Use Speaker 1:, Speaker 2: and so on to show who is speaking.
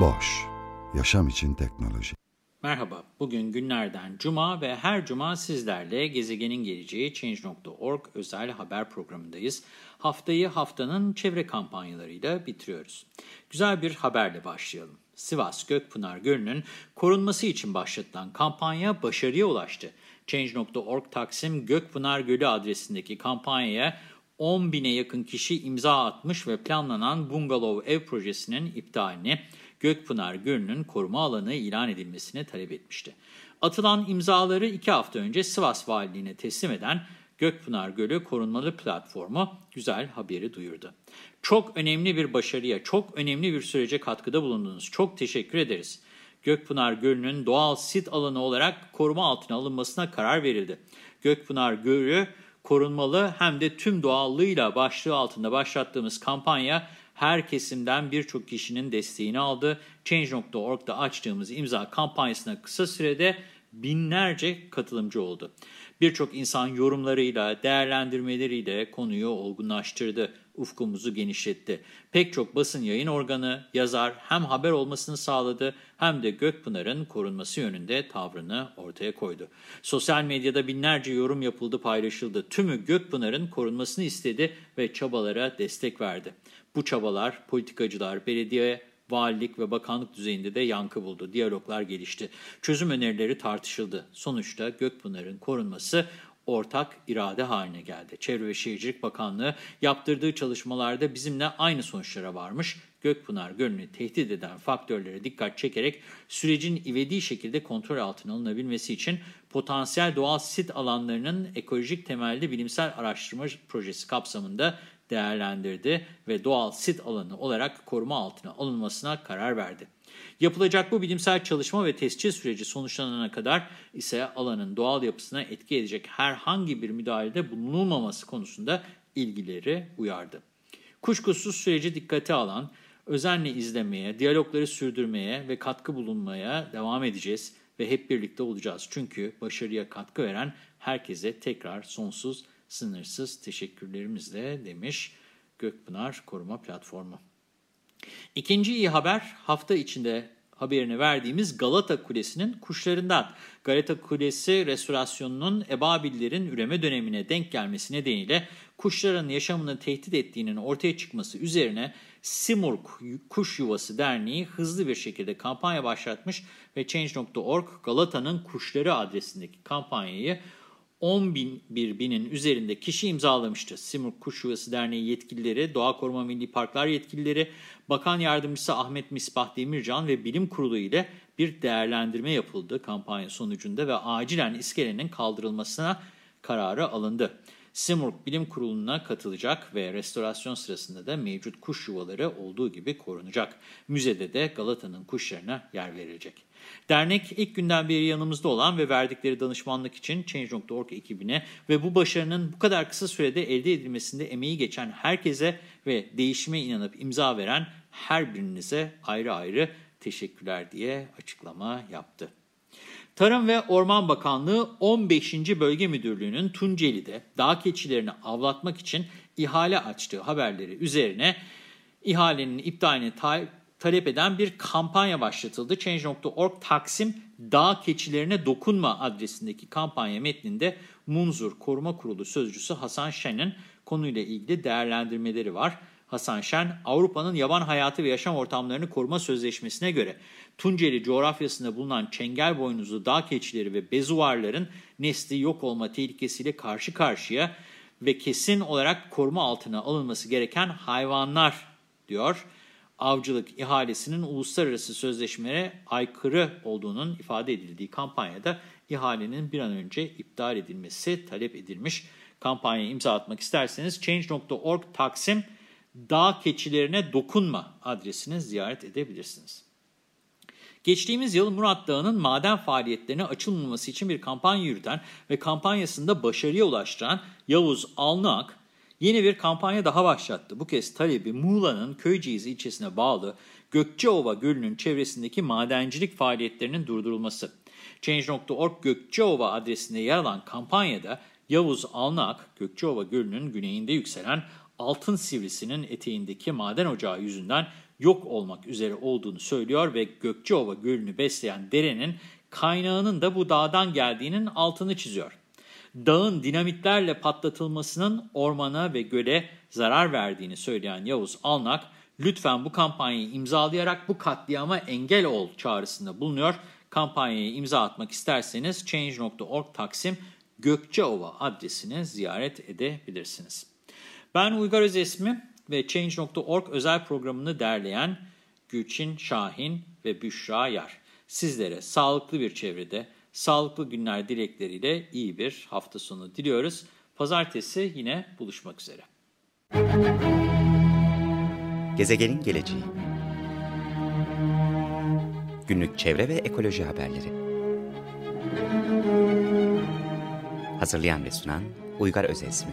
Speaker 1: Boş, yaşam için teknoloji.
Speaker 2: Merhaba, bugün günlerden cuma ve her cuma sizlerle gezegenin geleceği Change.org özel haber programındayız. Haftayı haftanın çevre kampanyalarıyla bitiriyoruz. Güzel bir haberle başlayalım. Sivas Gökpınar Gölü'nün korunması için başlatılan kampanya başarıya ulaştı. Change.org Taksim Gökpınar Gölü adresindeki kampanyaya 10 bine yakın kişi imza atmış ve planlanan bungalov ev projesinin iptalini Gökpınar Gölü'nün koruma alanı ilan edilmesini talep etmişti. Atılan imzaları iki hafta önce Sivas Valiliğine teslim eden Gökpınar Gölü Korunmalı Platformu güzel haberi duyurdu. Çok önemli bir başarıya, çok önemli bir sürece katkıda bulundunuz. Çok teşekkür ederiz. Gökpınar Gölü'nün doğal sit alanı olarak koruma altına alınmasına karar verildi. Gökpınar Gölü korunmalı hem de tüm doğallığıyla başlığı altında başlattığımız kampanya her kesimden birçok kişinin desteğini aldı. Change.org'da açtığımız imza kampanyasına kısa sürede binlerce katılımcı oldu. Birçok insan yorumlarıyla, değerlendirmeleriyle konuyu olgunlaştırdı, ufkumuzu genişletti. Pek çok basın yayın organı, yazar hem haber olmasını sağladı hem de Gökpınar'ın korunması yönünde tavrını ortaya koydu. Sosyal medyada binlerce yorum yapıldı, paylaşıldı. Tümü Gökpınar'ın korunmasını istedi ve çabalara destek verdi. Bu çabalar politikacılar, belediye, valilik ve bakanlık düzeyinde de yankı buldu. Diyaloglar gelişti. Çözüm önerileri tartışıldı. Sonuçta Gökpınar'ın korunması ortak irade haline geldi. Çevre ve Şehircilik Bakanlığı yaptırdığı çalışmalarda bizimle aynı sonuçlara varmış. Gökpınar Gölü'nü tehdit eden faktörlere dikkat çekerek sürecin ivedi şekilde kontrol altına alınabilmesi için potansiyel doğal sit alanlarının ekolojik temelli bilimsel araştırma projesi kapsamında değerlendirdi ve doğal sit alanı olarak koruma altına alınmasına karar verdi. Yapılacak bu bilimsel çalışma ve tescil süreci sonuçlanana kadar ise alanın doğal yapısına etki edecek herhangi bir müdahalede bulunulmaması konusunda ilgileri uyardı. Kuşkusuz süreci dikkate alan, özenle izlemeye, diyalogları sürdürmeye ve katkı bulunmaya devam edeceğiz ve hep birlikte olacağız. Çünkü başarıya katkı veren herkese tekrar sonsuz sınırsız teşekkürlerimizle demiş Gökpınar Koruma Platformu. İkinci iyi haber hafta içinde haberini verdiğimiz Galata Kulesi'nin kuşlarından. Galata Kulesi restorasyonunun ebabillerin üreme dönemine denk gelmesi nedeniyle kuşların yaşamını tehdit ettiğinin ortaya çıkması üzerine Simurg Kuş Yuvası Derneği hızlı bir şekilde kampanya başlatmış ve Change.org Galata'nın Kuşları adresindeki kampanyayı 11 binin üzerinde kişi imzalamıştı. Simurg Kuş Yuvası Derneği yetkilileri, Doğa Koruma Milli Parklar yetkilileri, Bakan Yardımcısı Ahmet Misbah Demircan ve Bilim Kurulu ile bir değerlendirme yapıldı kampanya sonucunda ve acilen iskelenin kaldırılmasına kararı alındı. Simurg Bilim Kurulu'na katılacak ve restorasyon sırasında da mevcut kuş yuvaları olduğu gibi korunacak. Müzede de Galata'nın kuşlarına yer verilecek. Dernek ilk günden beri yanımızda olan ve verdikleri danışmanlık için Change.org ekibine ve bu başarının bu kadar kısa sürede elde edilmesinde emeği geçen herkese ve değişime inanıp imza veren her birinize ayrı ayrı teşekkürler diye açıklama yaptı. Tarım ve Orman Bakanlığı 15. Bölge Müdürlüğü'nün Tunceli'de dağ keçilerini avlatmak için ihale açtığı haberleri üzerine ihalenin iptalini ta talep eden bir kampanya başlatıldı. Change.org Taksim Dağ Keçilerine Dokunma adresindeki kampanya metninde Munzur Koruma Kurulu Sözcüsü Hasan Şen'in konuyla ilgili değerlendirmeleri var. Hasan Şen, Avrupa'nın yaban hayatı ve yaşam ortamlarını koruma sözleşmesine göre Tunceli coğrafyasında bulunan çengel boynuzlu dağ keçileri ve bezuvarların nesli yok olma tehlikesiyle karşı karşıya ve kesin olarak koruma altına alınması gereken hayvanlar diyor. Avcılık ihalesinin uluslararası sözleşmelere aykırı olduğunun ifade edildiği kampanyada ihalenin bir an önce iptal edilmesi talep edilmiş. Kampanyaya imza atmak isterseniz Change.org Taksim dağ keçilerine dokunma adresini ziyaret edebilirsiniz. Geçtiğimiz yıl Murat Dağı'nın maden faaliyetlerine açılmaması için bir kampanya yürüten ve kampanyasında başarıya ulaştıran Yavuz Alnak, yeni bir kampanya daha başlattı. Bu kez talebi Muğla'nın Köyceğiz ilçesine bağlı Gökçeova Gölü'nün çevresindeki madencilik faaliyetlerinin durdurulması. Change.org Gökçeova adresinde yer alan kampanyada Yavuz Alnak, Gökçeova Gölü'nün güneyinde yükselen altın sivrisinin eteğindeki maden ocağı yüzünden yok olmak üzere olduğunu söylüyor ve Gökçeova Gölü'nü besleyen derenin kaynağının da bu dağdan geldiğinin altını çiziyor. Dağın dinamitlerle patlatılmasının ormana ve göle zarar verdiğini söyleyen Yavuz Alnak, lütfen bu kampanyayı imzalayarak bu katliama engel ol çağrısında bulunuyor. Kampanyaya imza atmak isterseniz change.org taksim Gökçeova adresini ziyaret edebilirsiniz. Ben Uygar Özesmi ve Change.org özel programını derleyen Gülçin Şahin ve Büşra Yar. Sizlere sağlıklı bir çevrede, sağlıklı günler dilekleriyle iyi bir hafta sonu diliyoruz. Pazartesi yine buluşmak üzere.
Speaker 3: Gezegenin geleceği Günlük çevre ve ekoloji haberleri Hazırlayan ve sunan Uygar Özesmi